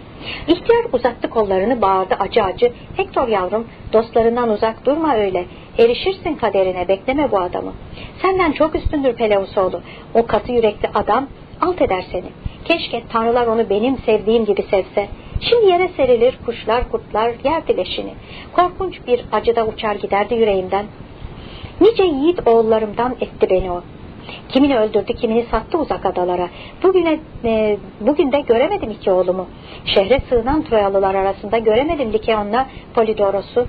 İhtiyar uzattı kollarını bağırdı acı acı. Hektor yavrum dostlarından uzak durma öyle. Erişirsin kaderine bekleme bu adamı. Senden çok üstündür Peleus oğlu. O katı yürekli adam alt eder seni. Keşke tanrılar onu benim sevdiğim gibi sevse. Şimdi yere serilir kuşlar kurtlar yerdi leşini. Korkunç bir acıda uçar giderdi yüreğimden. Nice yiğit oğullarımdan etti beni o. Kimini öldürdü, kimini sattı uzak adalara. Bugüne, e, bugün de göremedim iki oğlumu. Şehre sığınan Troyalılar arasında göremedim Likeon'la Polidoros'u.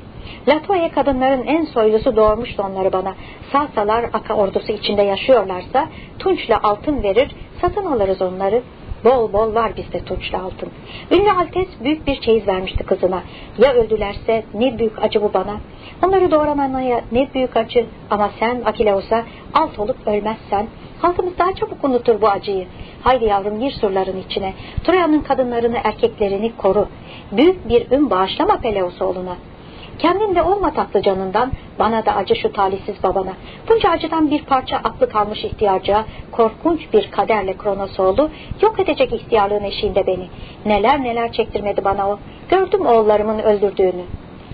Latoya kadınların en soylusu doğurmuştu onları bana. Salsalar aka ordusu içinde yaşıyorlarsa tunçla altın verir, satın alırız onları. Bol bol var bizde tunçlu altın. Ünlü Altes büyük bir çeyiz vermişti kızına. Ya öldülerse ne büyük acı bu bana. Onları doğramanaya ne büyük acı. Ama sen Akileus'a alt olup ölmezsen halkımız daha çabuk unutur bu acıyı. Haydi yavrum gir surların içine. Troya'nın kadınlarını erkeklerini koru. Büyük bir ün bağışlama Peleus oğluna. Kendin de olma tatlı canından, bana da acı şu talihsiz babana. Bunca acıdan bir parça aklı kalmış ihtiyarcığa, korkunç bir kaderle Kronos oğlu, yok edecek ihtiyarlığın eşiğinde beni. Neler neler çektirmedi bana o. Gördüm oğullarımın öldürdüğünü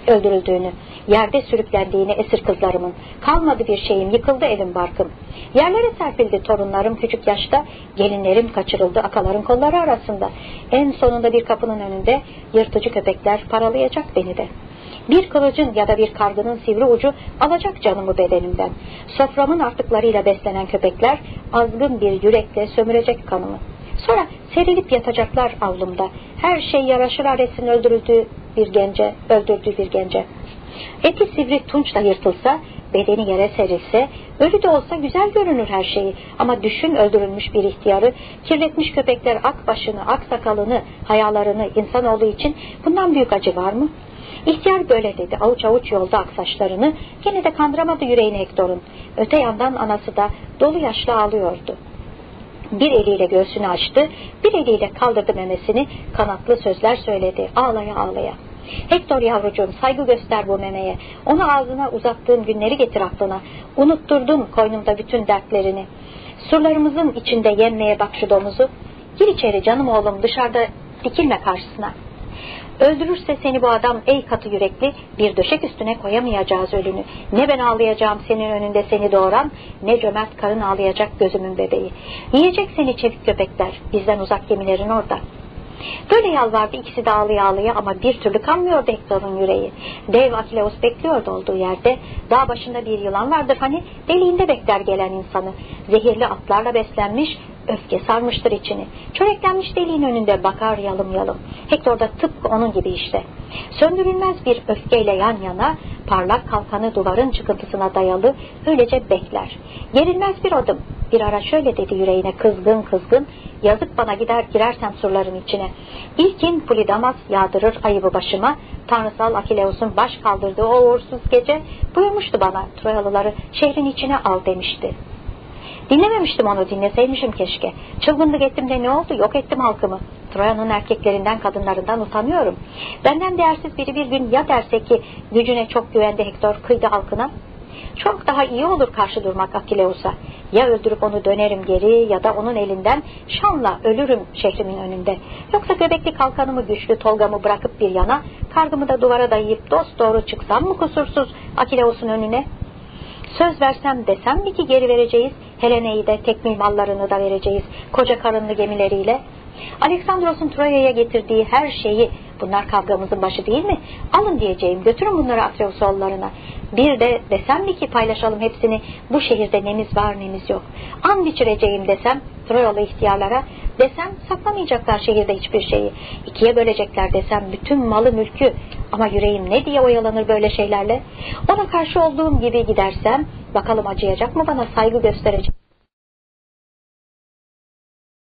öldürüldüğünü, yerde sürüklendiğini esir kızlarımın, kalmadı bir şeyim, yıkıldı elim barkım. Yerlere serpildi torunlarım küçük yaşta, gelinlerim kaçırıldı akaların kolları arasında. En sonunda bir kapının önünde yırtıcı köpekler paralayacak beni de. Bir kılıcın ya da bir kargının sivri ucu alacak canımı bedenimden. Soframın artıklarıyla beslenen köpekler azgın bir yürekle sömürecek kanımı. Sonra serilip yatacaklar avlumda. Her şey yaraşır Ares'in öldürüldüğü bir gence, öldürdüğü bir gence. Eti sivri tunçla yırtılsa, bedeni yere serilse, ölü de olsa güzel görünür her şeyi. Ama düşün öldürülmüş bir ihtiyarı, kirletmiş köpekler ak başını, ak sakalını, hayalarını insanoğlu için bundan büyük acı var mı?'' İhtiyar böyle dedi. Avuç avuç yolda aksaçlarını. Gene de kandıramadı yüreğini Hektor'un. Öte yandan anası da dolu yaşlı ağlıyordu. Bir eliyle göğsünü açtı, bir eliyle kaldırdı memesini, kanatlı sözler söyledi, ağlaya ağlaya. Hektor yavrucuğum saygı göster bu memeye. Onu ağzına uzattığın günleri getir aklına. Unutturdun koynumda bütün dertlerini. Surlarımızın içinde yenmeye bak şu domuzu. Gir içeri canım oğlum dışarıda dikilme karşısına. Öldürürse seni bu adam ey katı yürekli bir döşek üstüne koyamayacağız ölünü. Ne ben ağlayacağım senin önünde seni doğuran ne cömert karın ağlayacak gözümün bebeği. Yiyecek seni çevik köpekler bizden uzak gemilerin orada. Böyle yalvardı ikisi de ağlıya ağlıya ama bir türlü kanmıyordu Hektor'un yüreği. Dev Akileus bekliyordu olduğu yerde. Dağ başında bir yılan vardır hani deliğinde bekler gelen insanı. Zehirli atlarla beslenmiş Öfke sarmıştır içini. Çöreklenmiş deliğin önünde bakar yalım yalım. Hector da tıpkı onun gibi işte. Söndürülmez bir öfkeyle yan yana, parlak kalkanı duvarın çıkıntısına dayalı, öylece bekler. Gerilmez bir adım. Bir ara şöyle dedi yüreğine kızgın kızgın, yazık bana gider girersem surların içine. İlkin Pulidamas yağdırır ayıbı başıma, tanrısal Akileus'un baş kaldırdığı o uğursuz gece buyurmuştu bana Troyalıları şehrin içine al demişti. Dinlememiştim onu dinleseymişim keşke. Çılgınlık ettim de ne oldu yok ettim halkımı. Troya'nın erkeklerinden kadınlarından utanıyorum. Benden değersiz biri bir gün ya derse ki gücüne çok güvendi Hektor kıydı halkına. Çok daha iyi olur karşı durmak Akileus'a. Ya öldürüp onu dönerim geri ya da onun elinden şanla ölürüm şehrimin önünde. Yoksa göbekli kalkanımı güçlü tolgamı bırakıp bir yana, kargımı da duvara dayayıp dost doğru çıksam mı kusursuz Akileus'un önüne? Söz versem desem mi ki geri vereceğiz? Helene'yi de tekmil mallarını da vereceğiz. Koca karınlı gemileriyle. Aleksandros'un Troya'ya getirdiği her şeyi bunlar kavgamızın başı değil mi? Alın diyeceğim götürün bunları Atreus oğullarına. Bir de desem mi ki paylaşalım hepsini bu şehirde nemiz var nemiz yok. An biçireceğim desem Troyalı ihtiyarlara desem saklamayacaklar şehirde hiçbir şeyi. İkiye bölecekler desem bütün malı mülkü ama yüreğim ne diye oyalanır böyle şeylerle? Ona karşı olduğum gibi gidersem bakalım acıyacak mı bana saygı gösterecek.